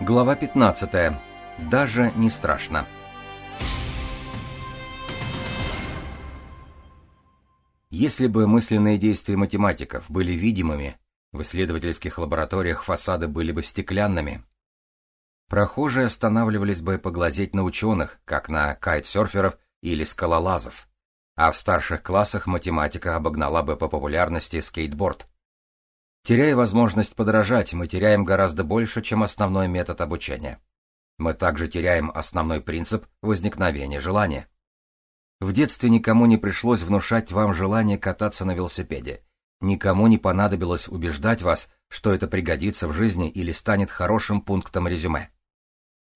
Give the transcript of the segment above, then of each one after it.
Глава 15. Даже не страшно. Если бы мысленные действия математиков были видимыми, в исследовательских лабораториях фасады были бы стеклянными. Прохожие останавливались бы поглазеть на ученых, как на кайтсерферов или скалолазов, а в старших классах математика обогнала бы по популярности скейтборд. Теряя возможность подражать, мы теряем гораздо больше, чем основной метод обучения. Мы также теряем основной принцип возникновения желания. В детстве никому не пришлось внушать вам желание кататься на велосипеде. Никому не понадобилось убеждать вас, что это пригодится в жизни или станет хорошим пунктом резюме.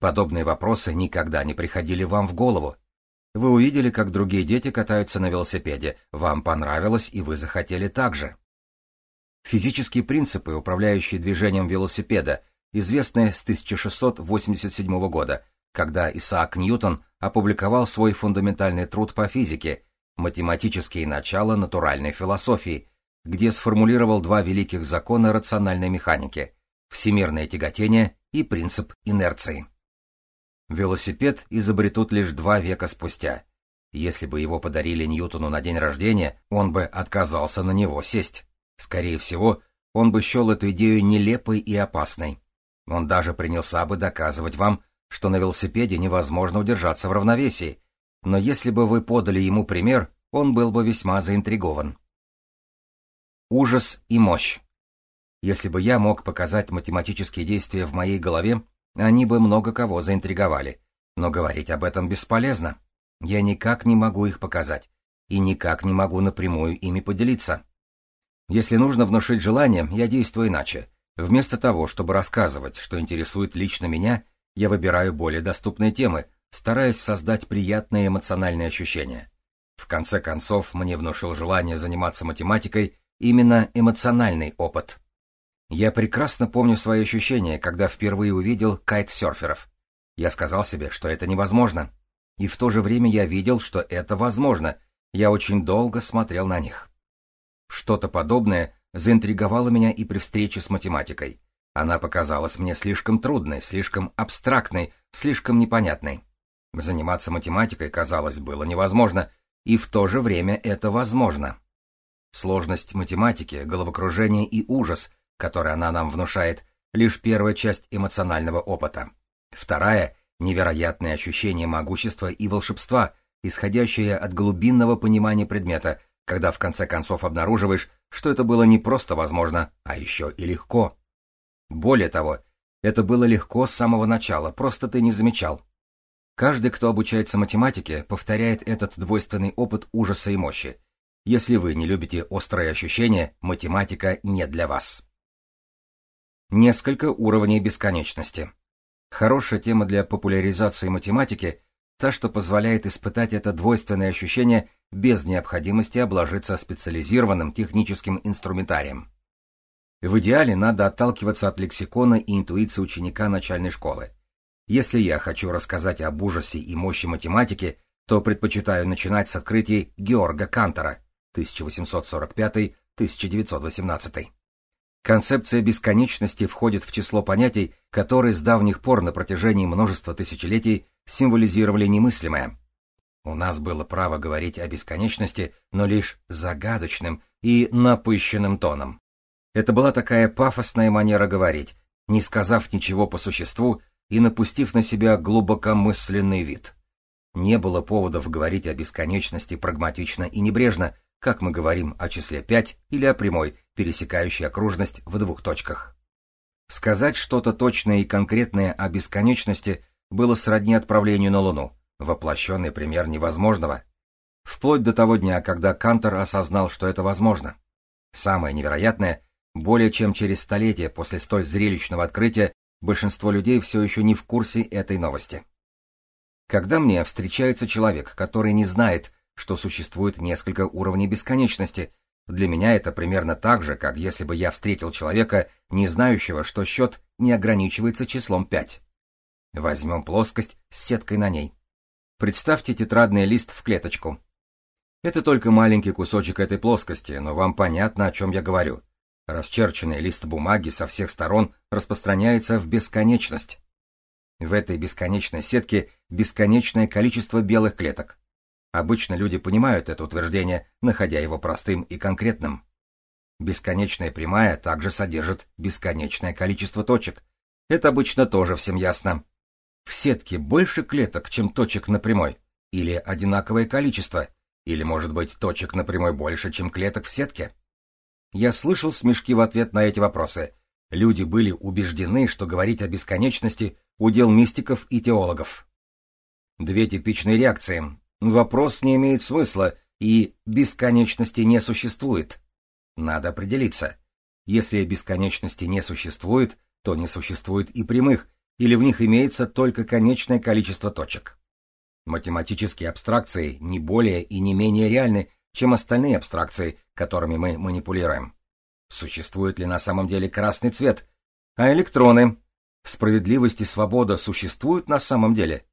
Подобные вопросы никогда не приходили вам в голову. Вы увидели, как другие дети катаются на велосипеде, вам понравилось, и вы захотели так же. Физические принципы, управляющие движением велосипеда, известны с 1687 года, когда Исаак Ньютон опубликовал свой фундаментальный труд по физике «Математические начала натуральной философии», где сформулировал два великих закона рациональной механики – всемирное тяготение и принцип инерции. Велосипед изобретут лишь два века спустя. Если бы его подарили Ньютону на день рождения, он бы отказался на него сесть. Скорее всего, он бы счел эту идею нелепой и опасной. Он даже принялся бы доказывать вам, что на велосипеде невозможно удержаться в равновесии, но если бы вы подали ему пример, он был бы весьма заинтригован. Ужас и мощь. Если бы я мог показать математические действия в моей голове, они бы много кого заинтриговали, но говорить об этом бесполезно. Я никак не могу их показать, и никак не могу напрямую ими поделиться. Если нужно внушить желание, я действую иначе. Вместо того, чтобы рассказывать, что интересует лично меня, я выбираю более доступные темы, стараясь создать приятные эмоциональные ощущения. В конце концов, мне внушил желание заниматься математикой именно эмоциональный опыт. Я прекрасно помню свои ощущения, когда впервые увидел кайтсерферов. Я сказал себе, что это невозможно. И в то же время я видел, что это возможно. Я очень долго смотрел на них. Что-то подобное заинтриговало меня и при встрече с математикой. Она показалась мне слишком трудной, слишком абстрактной, слишком непонятной. Заниматься математикой, казалось, было невозможно, и в то же время это возможно. Сложность математики, головокружение и ужас, который она нам внушает, лишь первая часть эмоционального опыта. Вторая — невероятное ощущение могущества и волшебства, исходящее от глубинного понимания предмета, когда в конце концов обнаруживаешь, что это было не просто возможно, а еще и легко. Более того, это было легко с самого начала, просто ты не замечал. Каждый, кто обучается математике, повторяет этот двойственный опыт ужаса и мощи. Если вы не любите острые ощущения, математика не для вас. Несколько уровней бесконечности. Хорошая тема для популяризации математики та, что позволяет испытать это двойственное ощущение без необходимости обложиться специализированным техническим инструментарием. В идеале надо отталкиваться от лексикона и интуиции ученика начальной школы. Если я хочу рассказать об ужасе и мощи математики, то предпочитаю начинать с открытий Георга Кантора 1845-1918. Концепция бесконечности входит в число понятий, которые с давних пор на протяжении множества тысячелетий символизировали немыслимое. У нас было право говорить о бесконечности, но лишь загадочным и напыщенным тоном. Это была такая пафосная манера говорить, не сказав ничего по существу и напустив на себя глубокомысленный вид. Не было поводов говорить о бесконечности прагматично и небрежно, как мы говорим о числе 5 или о прямой, пересекающей окружность в двух точках. Сказать что-то точное и конкретное о бесконечности было сродни отправлению на Луну, воплощенный пример невозможного. Вплоть до того дня, когда Кантор осознал, что это возможно. Самое невероятное, более чем через столетие после столь зрелищного открытия, большинство людей все еще не в курсе этой новости. Когда мне встречается человек, который не знает, что существует несколько уровней бесконечности, для меня это примерно так же, как если бы я встретил человека, не знающего, что счет не ограничивается числом 5. Возьмем плоскость с сеткой на ней. Представьте тетрадный лист в клеточку. Это только маленький кусочек этой плоскости, но вам понятно, о чем я говорю. Расчерченный лист бумаги со всех сторон распространяется в бесконечность. В этой бесконечной сетке бесконечное количество белых клеток. Обычно люди понимают это утверждение, находя его простым и конкретным. Бесконечная прямая также содержит бесконечное количество точек. Это обычно тоже всем ясно. В сетке больше клеток, чем точек на прямой, или одинаковое количество, или, может быть, точек на прямой больше, чем клеток в сетке. Я слышал смешки в ответ на эти вопросы. Люди были убеждены, что говорить о бесконечности – удел мистиков и теологов. Две типичные реакции Вопрос не имеет смысла, и бесконечности не существует. Надо определиться. Если бесконечности не существует, то не существует и прямых, или в них имеется только конечное количество точек. Математические абстракции не более и не менее реальны, чем остальные абстракции, которыми мы манипулируем. Существует ли на самом деле красный цвет? А электроны? Справедливость и свобода существуют на самом деле?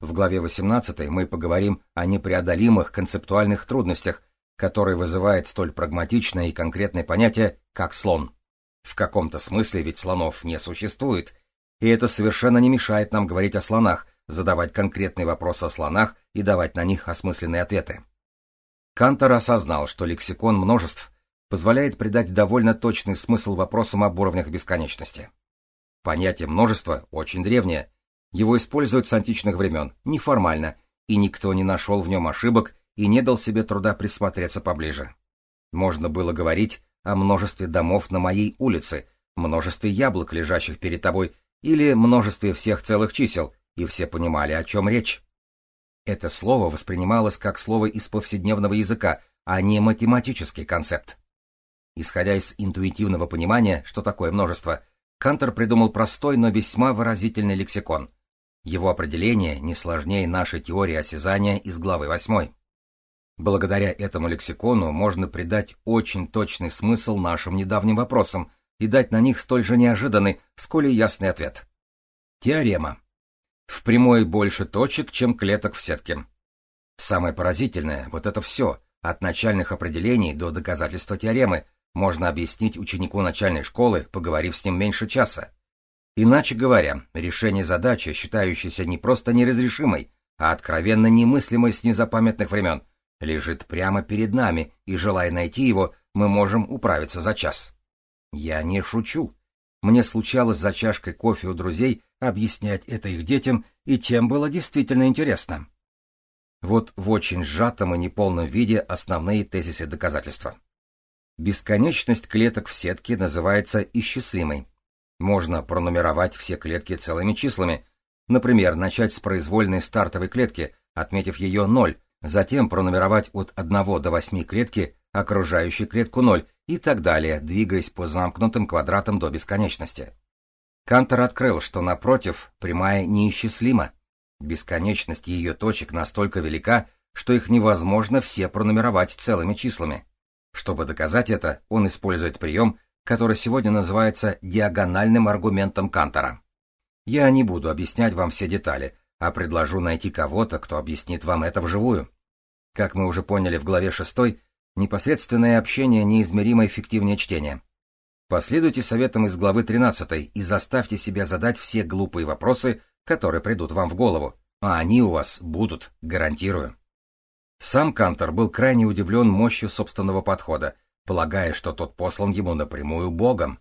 В главе 18 мы поговорим о непреодолимых концептуальных трудностях, которые вызывает столь прагматичное и конкретное понятие, как слон. В каком-то смысле ведь слонов не существует, и это совершенно не мешает нам говорить о слонах, задавать конкретные вопросы о слонах и давать на них осмысленные ответы. Кантор осознал, что лексикон множеств позволяет придать довольно точный смысл вопросам об уровнях бесконечности. Понятие множества очень древнее, его используют с античных времен, неформально, и никто не нашел в нем ошибок и не дал себе труда присмотреться поближе. Можно было говорить о множестве домов на моей улице, множестве яблок, лежащих перед тобой, или множестве всех целых чисел, и все понимали, о чем речь. Это слово воспринималось как слово из повседневного языка, а не математический концепт. Исходя из интуитивного понимания, что такое множество, Кантер придумал простой, но весьма выразительный лексикон — его определение не сложнее нашей теории осязания из главы 8. Благодаря этому лексикону можно придать очень точный смысл нашим недавним вопросам и дать на них столь же неожиданный, сколь и ясный ответ. Теорема. В прямой больше точек, чем клеток в сетке. Самое поразительное, вот это все, от начальных определений до доказательства теоремы, можно объяснить ученику начальной школы, поговорив с ним меньше часа. Иначе говоря, решение задачи, считающейся не просто неразрешимой, а откровенно немыслимой с незапамятных времен, лежит прямо перед нами, и, желая найти его, мы можем управиться за час. Я не шучу. Мне случалось за чашкой кофе у друзей объяснять это их детям, и тем было действительно интересно. Вот в очень сжатом и неполном виде основные тезисы доказательства. Бесконечность клеток в сетке называется исчислимой. Можно пронумеровать все клетки целыми числами. Например, начать с произвольной стартовой клетки, отметив ее 0, затем пронумеровать от 1 до 8 клетки, окружающей клетку 0 и так далее, двигаясь по замкнутым квадратам до бесконечности. Кантер открыл, что напротив прямая неисчислима. Бесконечность ее точек настолько велика, что их невозможно все пронумеровать целыми числами. Чтобы доказать это, он использует прием, который сегодня называется диагональным аргументом Кантора. Я не буду объяснять вам все детали, а предложу найти кого-то, кто объяснит вам это вживую. Как мы уже поняли в главе 6, непосредственное общение неизмеримо эффективнее чтения. Последуйте советам из главы 13 и заставьте себя задать все глупые вопросы, которые придут вам в голову, а они у вас будут, гарантирую. Сам Кантор был крайне удивлен мощью собственного подхода, полагая, что тот послан ему напрямую Богом.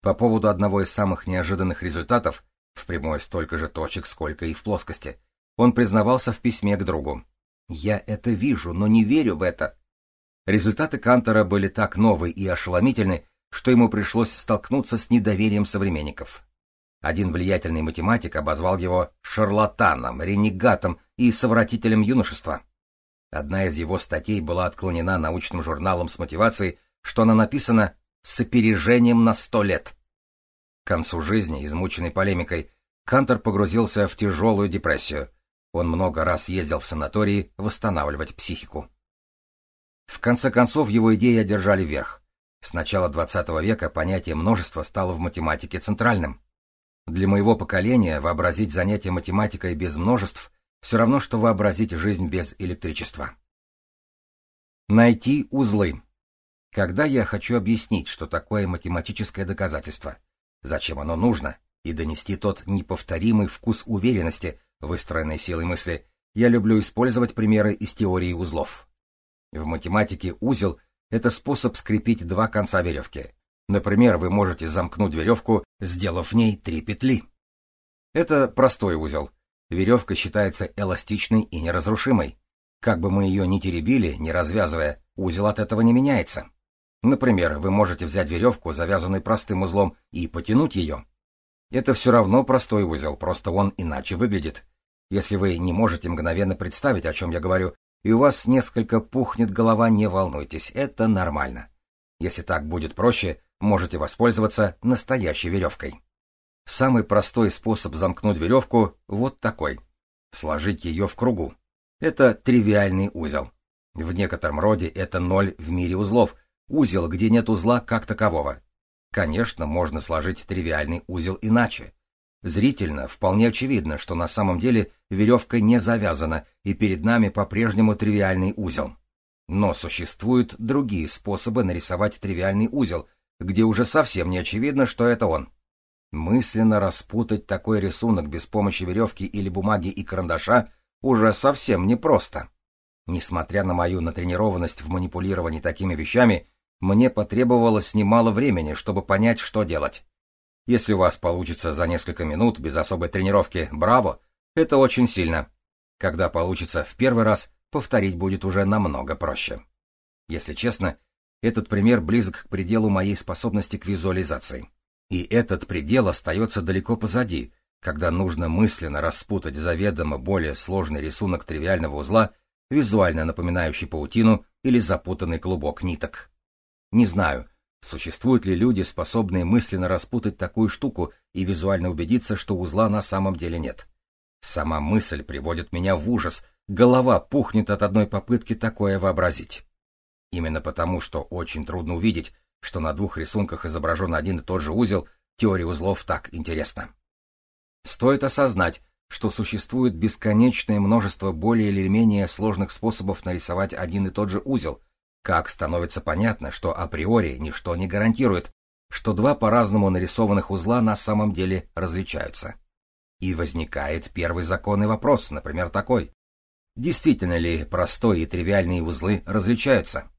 По поводу одного из самых неожиданных результатов, в прямой столько же точек, сколько и в плоскости, он признавался в письме к другу. «Я это вижу, но не верю в это». Результаты Кантора были так новые и ошеломительны, что ему пришлось столкнуться с недоверием современников. Один влиятельный математик обозвал его шарлатаном, ренегатом и совратителем юношества. Одна из его статей была отклонена научным журналом с мотивацией, что она написана с опережением на сто лет. К концу жизни, измученной полемикой, Кантор погрузился в тяжелую депрессию. Он много раз ездил в санатории восстанавливать психику. В конце концов, его идеи одержали верх. С начала XX века понятие множества стало в математике центральным. Для моего поколения вообразить занятие математикой без множеств все равно, что вообразить жизнь без электричества. Найти узлы. Когда я хочу объяснить, что такое математическое доказательство, зачем оно нужно, и донести тот неповторимый вкус уверенности, выстроенной силой мысли, я люблю использовать примеры из теории узлов. В математике узел — это способ скрепить два конца веревки. Например, вы можете замкнуть веревку, сделав в ней три петли. Это простой узел. Веревка считается эластичной и неразрушимой. Как бы мы ее ни теребили, не развязывая, узел от этого не меняется. Например, вы можете взять веревку, завязанную простым узлом, и потянуть ее. Это все равно простой узел, просто он иначе выглядит. Если вы не можете мгновенно представить, о чем я говорю, и у вас несколько пухнет голова, не волнуйтесь, это нормально. Если так будет проще, можете воспользоваться настоящей веревкой. Самый простой способ замкнуть веревку вот такой. Сложить ее в кругу. Это тривиальный узел. В некотором роде это ноль в мире узлов, узел, где нет узла как такового. Конечно, можно сложить тривиальный узел иначе. Зрительно вполне очевидно, что на самом деле веревка не завязана, и перед нами по-прежнему тривиальный узел. Но существуют другие способы нарисовать тривиальный узел, где уже совсем не очевидно, что это он. Мысленно распутать такой рисунок без помощи веревки или бумаги и карандаша уже совсем непросто. Несмотря на мою натренированность в манипулировании такими вещами, мне потребовалось немало времени, чтобы понять, что делать. Если у вас получится за несколько минут без особой тренировки, браво, это очень сильно. Когда получится в первый раз, повторить будет уже намного проще. Если честно, этот пример близок к пределу моей способности к визуализации. И этот предел остается далеко позади, когда нужно мысленно распутать заведомо более сложный рисунок тривиального узла, визуально напоминающий паутину или запутанный клубок ниток. Не знаю, Существуют ли люди, способные мысленно распутать такую штуку и визуально убедиться, что узла на самом деле нет? Сама мысль приводит меня в ужас, голова пухнет от одной попытки такое вообразить. Именно потому, что очень трудно увидеть, что на двух рисунках изображен один и тот же узел, теория узлов так интересна. Стоит осознать, что существует бесконечное множество более или менее сложных способов нарисовать один и тот же узел — как становится понятно, что априори ничто не гарантирует, что два по-разному нарисованных узла на самом деле различаются. И возникает первый законный вопрос, например, такой. Действительно ли простой и тривиальные узлы различаются?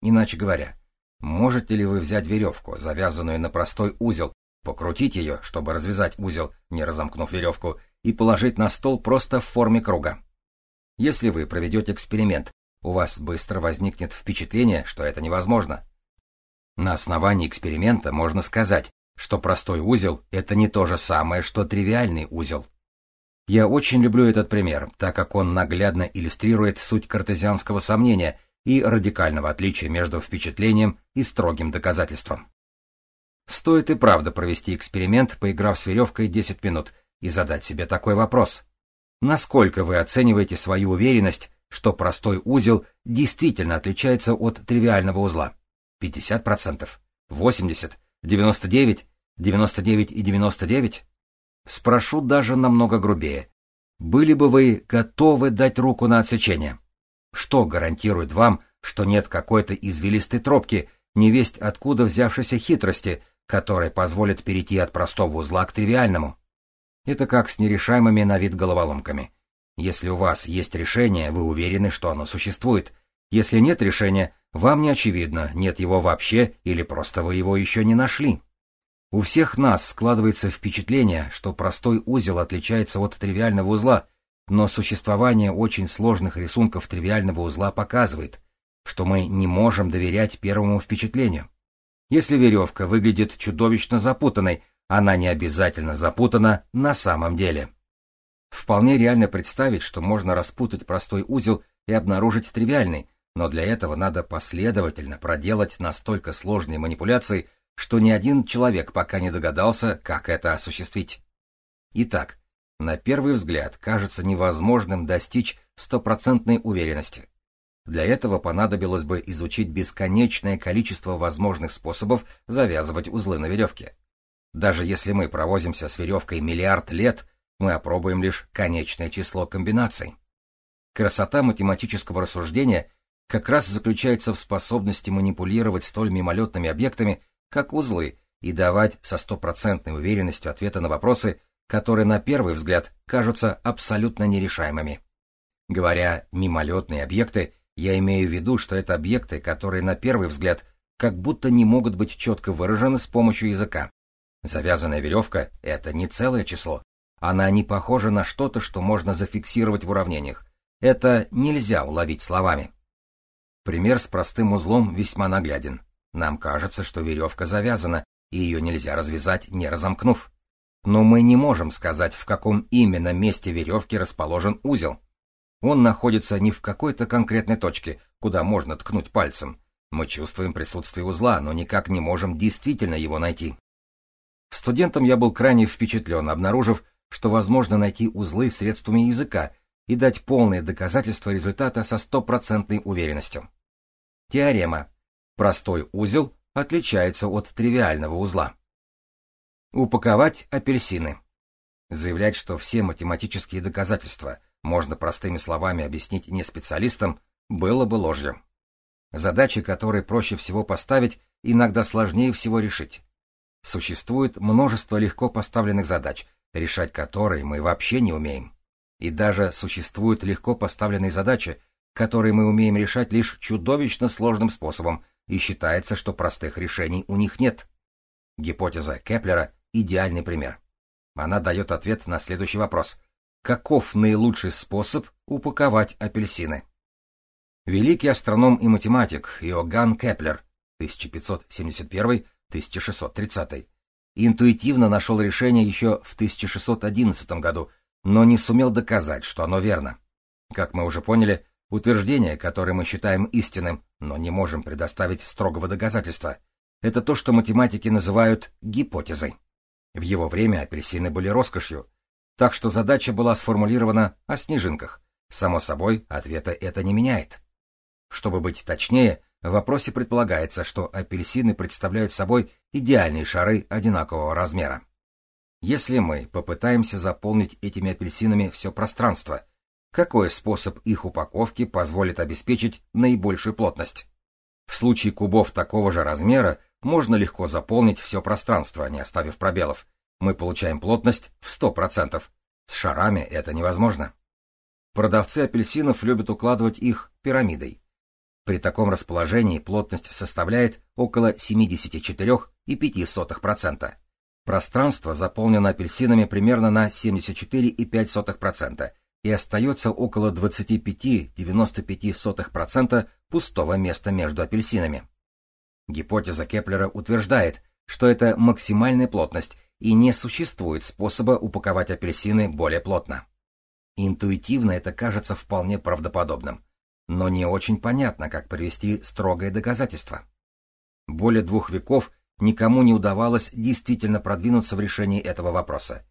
Иначе говоря, можете ли вы взять веревку, завязанную на простой узел, покрутить ее, чтобы развязать узел, не разомкнув веревку, и положить на стол просто в форме круга? Если вы проведете эксперимент, у вас быстро возникнет впечатление, что это невозможно. На основании эксперимента можно сказать, что простой узел — это не то же самое, что тривиальный узел. Я очень люблю этот пример, так как он наглядно иллюстрирует суть картезианского сомнения и радикального отличия между впечатлением и строгим доказательством. Стоит и правда провести эксперимент, поиграв с веревкой 10 минут, и задать себе такой вопрос. Насколько вы оцениваете свою уверенность, что простой узел действительно отличается от тривиального узла. 50%, 80%, 99%, 99 и 99? Спрошу даже намного грубее. Были бы вы готовы дать руку на отсечение? Что гарантирует вам, что нет какой-то извилистой тропки, невесть откуда взявшейся хитрости, которая позволит перейти от простого узла к тривиальному? Это как с нерешаемыми на вид головоломками. Если у вас есть решение, вы уверены, что оно существует. Если нет решения, вам не очевидно, нет его вообще или просто вы его еще не нашли. У всех нас складывается впечатление, что простой узел отличается от тривиального узла, но существование очень сложных рисунков тривиального узла показывает, что мы не можем доверять первому впечатлению. Если веревка выглядит чудовищно запутанной, она не обязательно запутана на самом деле. Вполне реально представить, что можно распутать простой узел и обнаружить тривиальный, но для этого надо последовательно проделать настолько сложные манипуляции, что ни один человек пока не догадался, как это осуществить. Итак, на первый взгляд кажется невозможным достичь стопроцентной уверенности. Для этого понадобилось бы изучить бесконечное количество возможных способов завязывать узлы на веревке. Даже если мы провозимся с веревкой миллиард лет, мы опробуем лишь конечное число комбинаций. Красота математического рассуждения как раз заключается в способности манипулировать столь мимолетными объектами, как узлы, и давать со стопроцентной уверенностью ответы на вопросы, которые на первый взгляд кажутся абсолютно нерешаемыми. Говоря «мимолетные объекты», я имею в виду, что это объекты, которые на первый взгляд как будто не могут быть четко выражены с помощью языка. Завязанная веревка — это не целое число. Она не похожа на что-то, что можно зафиксировать в уравнениях. Это нельзя уловить словами. Пример с простым узлом весьма нагляден. Нам кажется, что веревка завязана, и ее нельзя развязать, не разомкнув. Но мы не можем сказать, в каком именно месте веревки расположен узел. Он находится не в какой-то конкретной точке, куда можно ткнуть пальцем. Мы чувствуем присутствие узла, но никак не можем действительно его найти. Студентом я был крайне впечатлен, обнаружив, что возможно найти узлы средствами языка и дать полное доказательство результата со стопроцентной уверенностью. Теорема. Простой узел отличается от тривиального узла. Упаковать апельсины. Заявлять, что все математические доказательства можно простыми словами объяснить не специалистам, было бы ложью. Задачи, которые проще всего поставить, иногда сложнее всего решить. Существует множество легко поставленных задач, решать которые мы вообще не умеем. И даже существуют легко поставленные задачи, которые мы умеем решать лишь чудовищно сложным способом, и считается, что простых решений у них нет. Гипотеза Кеплера – идеальный пример. Она дает ответ на следующий вопрос. Каков наилучший способ упаковать апельсины? Великий астроном и математик Иоганн Кеплер 1571-1630 интуитивно нашел решение еще в 1611 году, но не сумел доказать, что оно верно. Как мы уже поняли, утверждение, которое мы считаем истинным, но не можем предоставить строгого доказательства, это то, что математики называют гипотезой. В его время апельсины были роскошью, так что задача была сформулирована о снежинках. Само собой, ответа это не меняет. Чтобы быть точнее, в вопросе предполагается, что апельсины представляют собой идеальные шары одинакового размера. Если мы попытаемся заполнить этими апельсинами все пространство, какой способ их упаковки позволит обеспечить наибольшую плотность? В случае кубов такого же размера можно легко заполнить все пространство, не оставив пробелов. Мы получаем плотность в 100%. С шарами это невозможно. Продавцы апельсинов любят укладывать их пирамидой. При таком расположении плотность составляет около 74,5%. Пространство заполнено апельсинами примерно на 74,5% и остается около 25-95% пустого места между апельсинами. Гипотеза Кеплера утверждает, что это максимальная плотность и не существует способа упаковать апельсины более плотно. Интуитивно это кажется вполне правдоподобным но не очень понятно, как привести строгое доказательство. Более двух веков никому не удавалось действительно продвинуться в решении этого вопроса.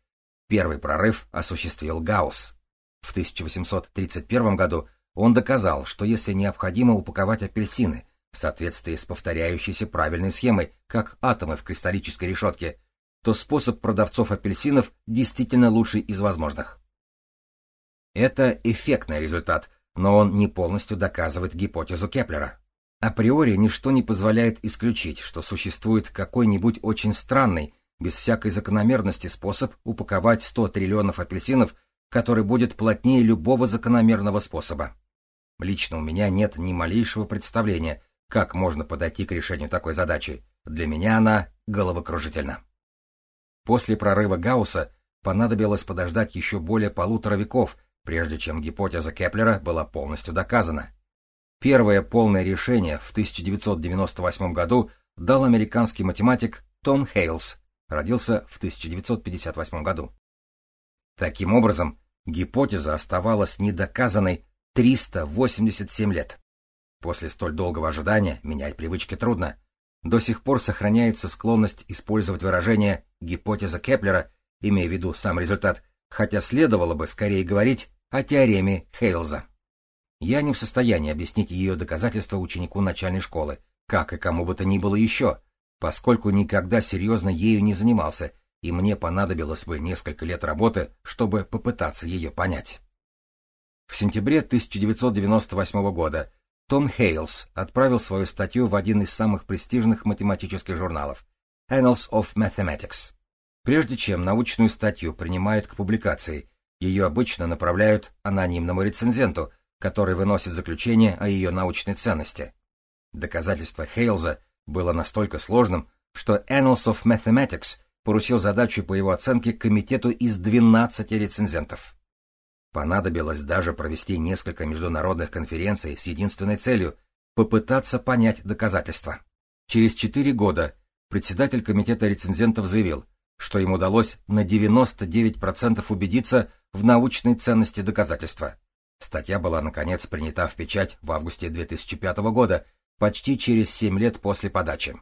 Первый прорыв осуществил Гаусс. В 1831 году он доказал, что если необходимо упаковать апельсины в соответствии с повторяющейся правильной схемой, как атомы в кристаллической решетке, то способ продавцов апельсинов действительно лучший из возможных. Это эффектный результат, но он не полностью доказывает гипотезу Кеплера. Априори ничто не позволяет исключить, что существует какой-нибудь очень странный, без всякой закономерности способ упаковать 100 триллионов апельсинов, который будет плотнее любого закономерного способа. Лично у меня нет ни малейшего представления, как можно подойти к решению такой задачи. Для меня она головокружительна. После прорыва Гаусса понадобилось подождать еще более полутора веков, прежде чем гипотеза Кеплера была полностью доказана. Первое полное решение в 1998 году дал американский математик Том Хейлс, родился в 1958 году. Таким образом, гипотеза оставалась недоказанной 387 лет. После столь долгого ожидания менять привычки трудно. До сих пор сохраняется склонность использовать выражение «гипотеза Кеплера», имея в виду сам результат, хотя следовало бы скорее говорить о теореме Хейлза. Я не в состоянии объяснить ее доказательства ученику начальной школы, как и кому бы то ни было еще, поскольку никогда серьезно ею не занимался, и мне понадобилось бы несколько лет работы, чтобы попытаться ее понять. В сентябре 1998 года Том Хейлс отправил свою статью в один из самых престижных математических журналов. Annals of Mathematics. Прежде чем научную статью принимают к публикации, ее обычно направляют анонимному рецензенту, который выносит заключение о ее научной ценности. Доказательство Хейлза было настолько сложным, что Annals of Mathematics поручил задачу по его оценке комитету из 12 рецензентов. Понадобилось даже провести несколько международных конференций с единственной целью — попытаться понять доказательства. Через четыре года председатель комитета рецензентов заявил, что им удалось на 99% убедиться в научной ценности доказательства. Статья была, наконец, принята в печать в августе 2005 года, почти через 7 лет после подачи.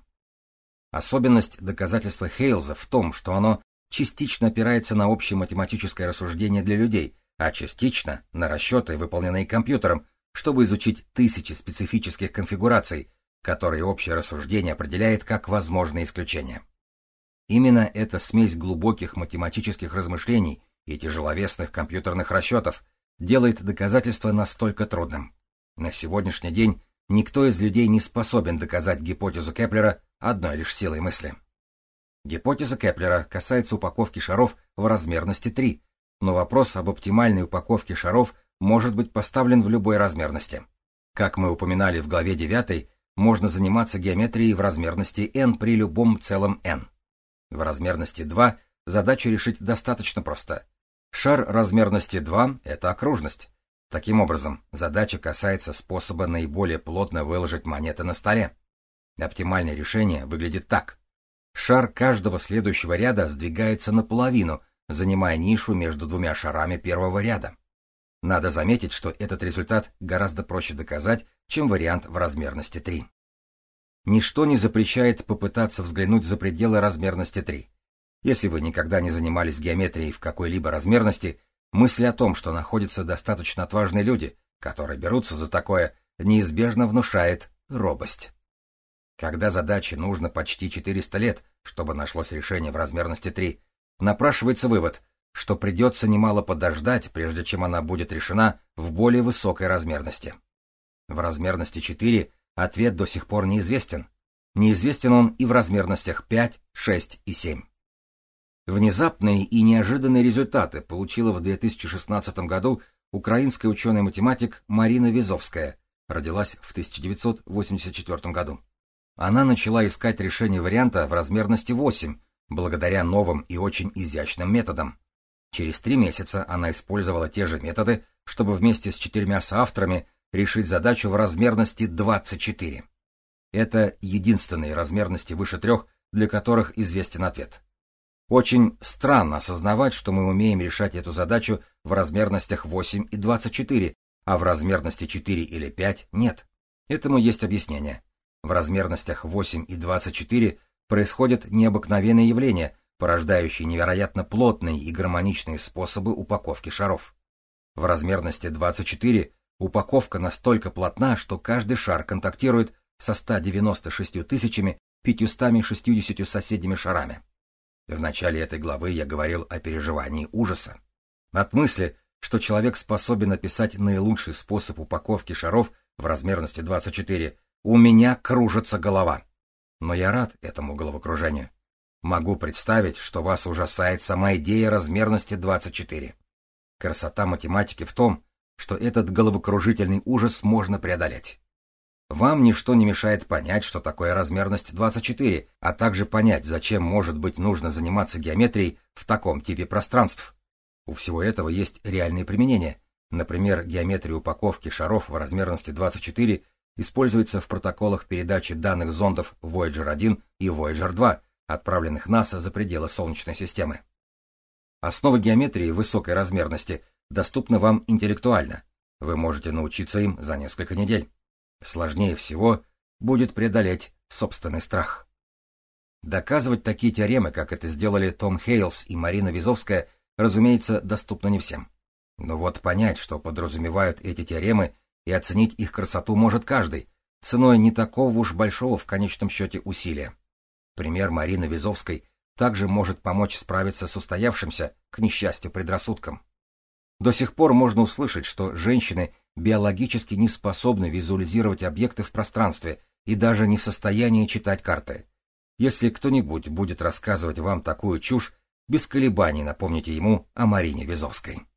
Особенность доказательства Хейлза в том, что оно частично опирается на общее математическое рассуждение для людей, а частично на расчеты, выполненные компьютером, чтобы изучить тысячи специфических конфигураций, которые общее рассуждение определяет как возможные исключения. Именно эта смесь глубоких математических размышлений и тяжеловесных компьютерных расчетов делает доказательство настолько трудным. На сегодняшний день никто из людей не способен доказать гипотезу Кеплера одной лишь силой мысли. Гипотеза Кеплера касается упаковки шаров в размерности 3, но вопрос об оптимальной упаковке шаров может быть поставлен в любой размерности. Как мы упоминали в главе 9, можно заниматься геометрией в размерности n при любом целом n. В размерности 2 задачу решить достаточно просто. Шар размерности 2 — это окружность. Таким образом, задача касается способа наиболее плотно выложить монеты на столе. Оптимальное решение выглядит так. Шар каждого следующего ряда сдвигается наполовину, занимая нишу между двумя шарами первого ряда. Надо заметить, что этот результат гораздо проще доказать, чем вариант в размерности 3. Ничто не запрещает попытаться взглянуть за пределы размерности 3. Если вы никогда не занимались геометрией в какой-либо размерности, мысль о том, что находятся достаточно отважные люди, которые берутся за такое, неизбежно внушает робость. Когда задаче нужно почти 400 лет, чтобы нашлось решение в размерности 3, напрашивается вывод, что придется немало подождать, прежде чем она будет решена в более высокой размерности. В размерности 4 Ответ до сих пор неизвестен. Неизвестен он и в размерностях 5, 6 и 7. Внезапные и неожиданные результаты получила в 2016 году украинская ученый-математик Марина Визовская, родилась в 1984 году. Она начала искать решение варианта в размерности 8, благодаря новым и очень изящным методам. Через три месяца она использовала те же методы, чтобы вместе с четырьмя соавторами решить задачу в размерности 24. Это единственные размерности выше трех, для которых известен ответ. Очень странно осознавать, что мы умеем решать эту задачу в размерностях 8 и 24, а в размерности 4 или 5 нет. Этому есть объяснение. В размерностях 8 и 24 происходят необыкновенные явления, порождающие невероятно плотные и гармоничные способы упаковки шаров. В размерности 24 Упаковка настолько плотна, что каждый шар контактирует со 196 тысячами 560 соседними шарами. В начале этой главы я говорил о переживании ужаса. От мысли, что человек способен описать наилучший способ упаковки шаров в размерности 24, у меня кружится голова. Но я рад этому головокружению. Могу представить, что вас ужасает сама идея размерности 24. Красота математики в том, что этот головокружительный ужас можно преодолеть. Вам ничто не мешает понять, что такое размерность 24, а также понять, зачем может быть нужно заниматься геометрией в таком типе пространств. У всего этого есть реальные применения. Например, геометрия упаковки шаров в размерности 24 используется в протоколах передачи данных зондов Voyager 1 и Voyager 2, отправленных НАСА за пределы Солнечной системы. Основы геометрии высокой размерности доступны вам интеллектуально. Вы можете научиться им за несколько недель. Сложнее всего будет преодолеть собственный страх. Доказывать такие теоремы, как это сделали Том Хейлс и Марина Визовская, разумеется, доступно не всем. Но вот понять, что подразумевают эти теоремы, и оценить их красоту может каждый, ценой не такого уж большого в конечном счете усилия. Пример Марины Визовской также может помочь справиться с устоявшимся, к несчастью, предрассудком. До сих пор можно услышать, что женщины биологически не способны визуализировать объекты в пространстве и даже не в состоянии читать карты. Если кто-нибудь будет рассказывать вам такую чушь, без колебаний напомните ему о Марине Визовской.